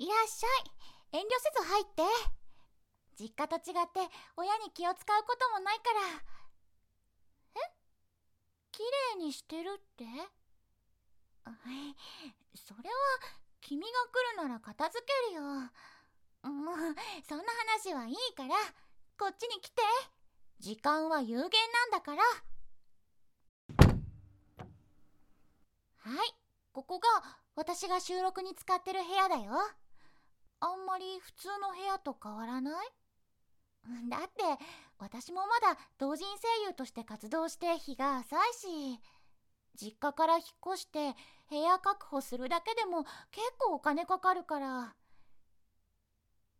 いらっしゃい。遠慮せず入って。実家と違って親に気を使うこともないから。え？綺麗にしてるって？それは君が来るなら片付けるよ。もうそんな話はいいから。こっちに来て。時間は有限なんだから。はい。ここが私が収録に使ってる部屋だよ。あんまり普通の部屋と変わらない？だって私もまだ同人声優として活動して日が浅いし実家から引っ越して部屋確保するだけでも結構お金かかるから。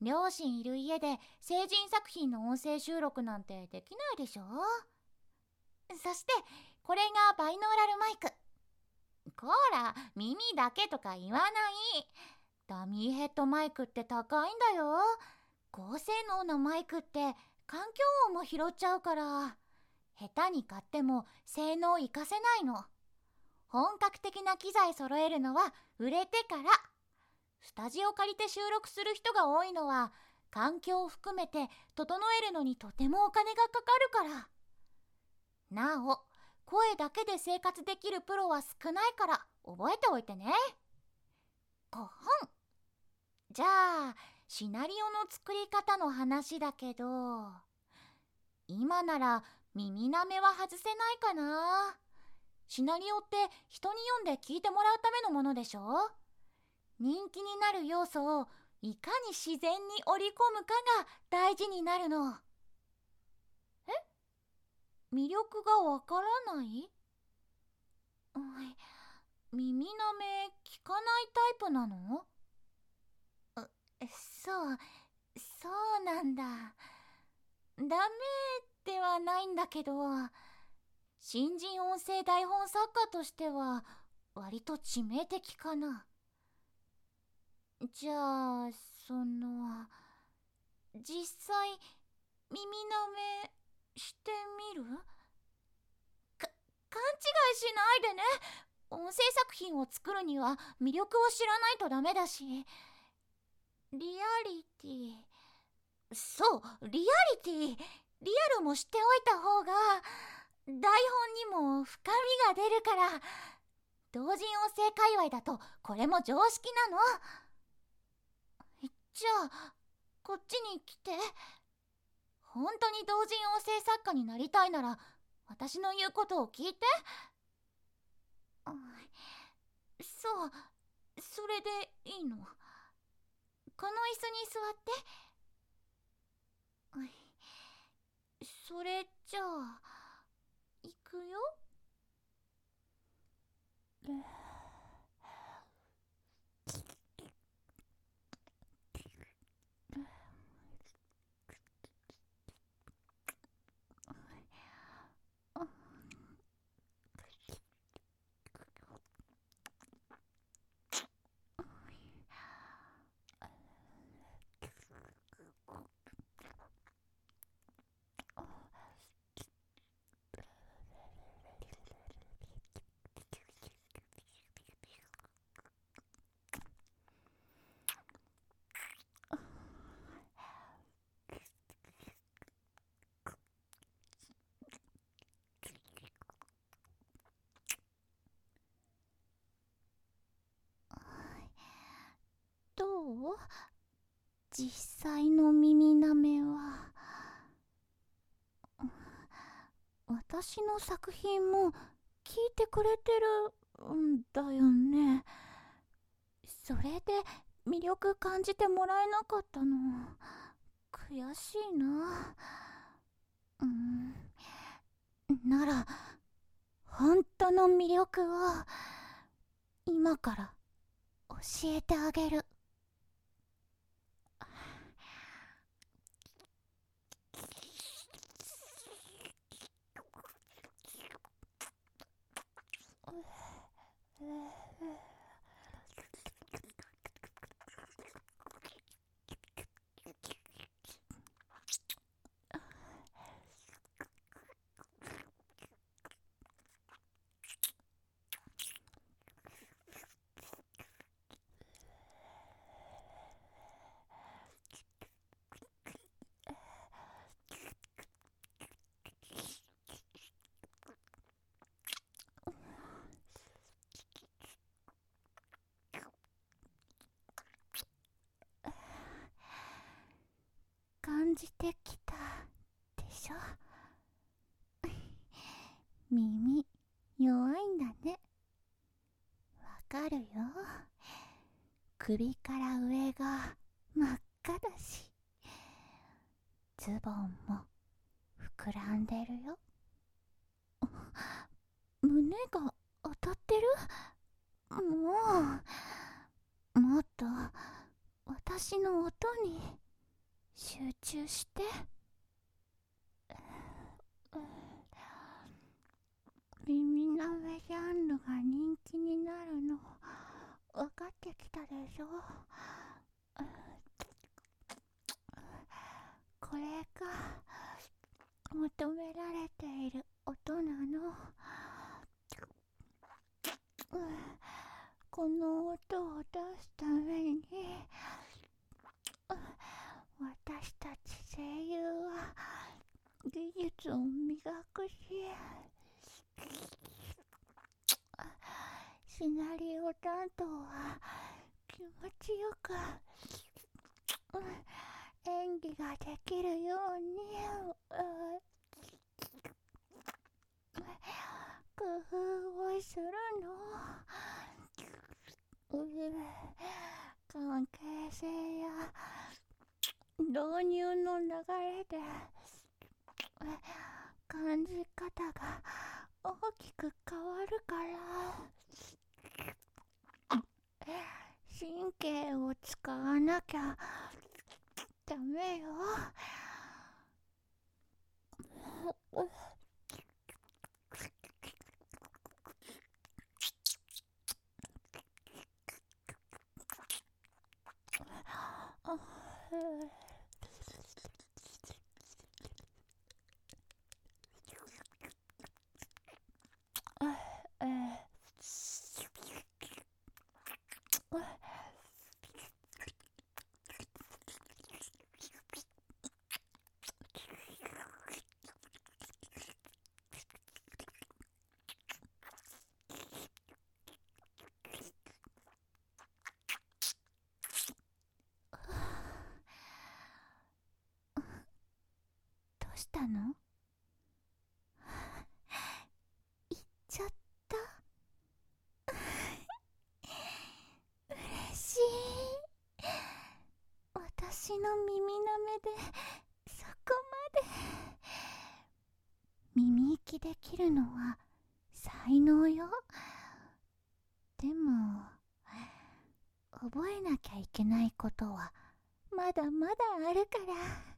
両親いる家で成人作品の音声収録なんてできないでしょ？そしてこれがバイノーラルマイク。こら耳だけとか言わない。ダミーヘッドマイクって高いんだよ。高性能なマイクって環境音も拾っちゃうから。下手に買っても性能活かせないの。本格的な機材揃えるのは売れてから。スタジオ借りて収録する人が多いのは環境を含めて整えるのにとてもお金がかかるから。なお声だけで生活できるプロは少ないから覚えておいてね。5本。じゃあシナリオの作り方の話だけど今なら耳なめは外せないかな？シナリオって人に読んで聞いてもらうためのものでしょ？人気になる要素をいかに自然に織り込むかが大事になるの。え？魅力がわからない？耳なめ聞かないタイプなの？そうそうなんだ。ダメではないんだけど新人音声台本作家としては割と致命的かな。じゃあその実際耳なめしてみる？か勘違いしないでね。音声作品を作るには魅力を知らないとダメだし。リアリティ。そうリアリティ。リアルも知っておいた方が台本にも深みが出るから同人音声界隈だとこれも常識なの。じゃあこっちに来て本当に同人音声作家になりたいなら私の言うことを聞いて。そうそれでいいの？この椅子に座って。それじゃあ行くよ実際の耳なめは私の作品も聞いてくれてるんだよね。それで魅力感じてもらえなかったの。悔しいな。うん。なら本当の魅力を今から教えてあげる。てきたでしょ？耳弱いんだね。わかるよ。首から上が真っ赤だし。ズボンも膨らんでるよ。胸が当たってる？もう。もっと私の音に集中して。耳なめジャンルが人気になるの。分かってきたでしょ？これが求められている音なの。この音を出すために私たち声優は技術を磨くしシナリオ担当は気持ちよく演技ができるように工夫をするの関係性や導入の流れで感じ方が大きく変わるから神経を使わなきゃダメよ。したの？行っちゃった？嬉しい。私の耳なめでそこまで。耳息できるのは才能よ。でも覚えなきゃいけないことはまだまだあるから。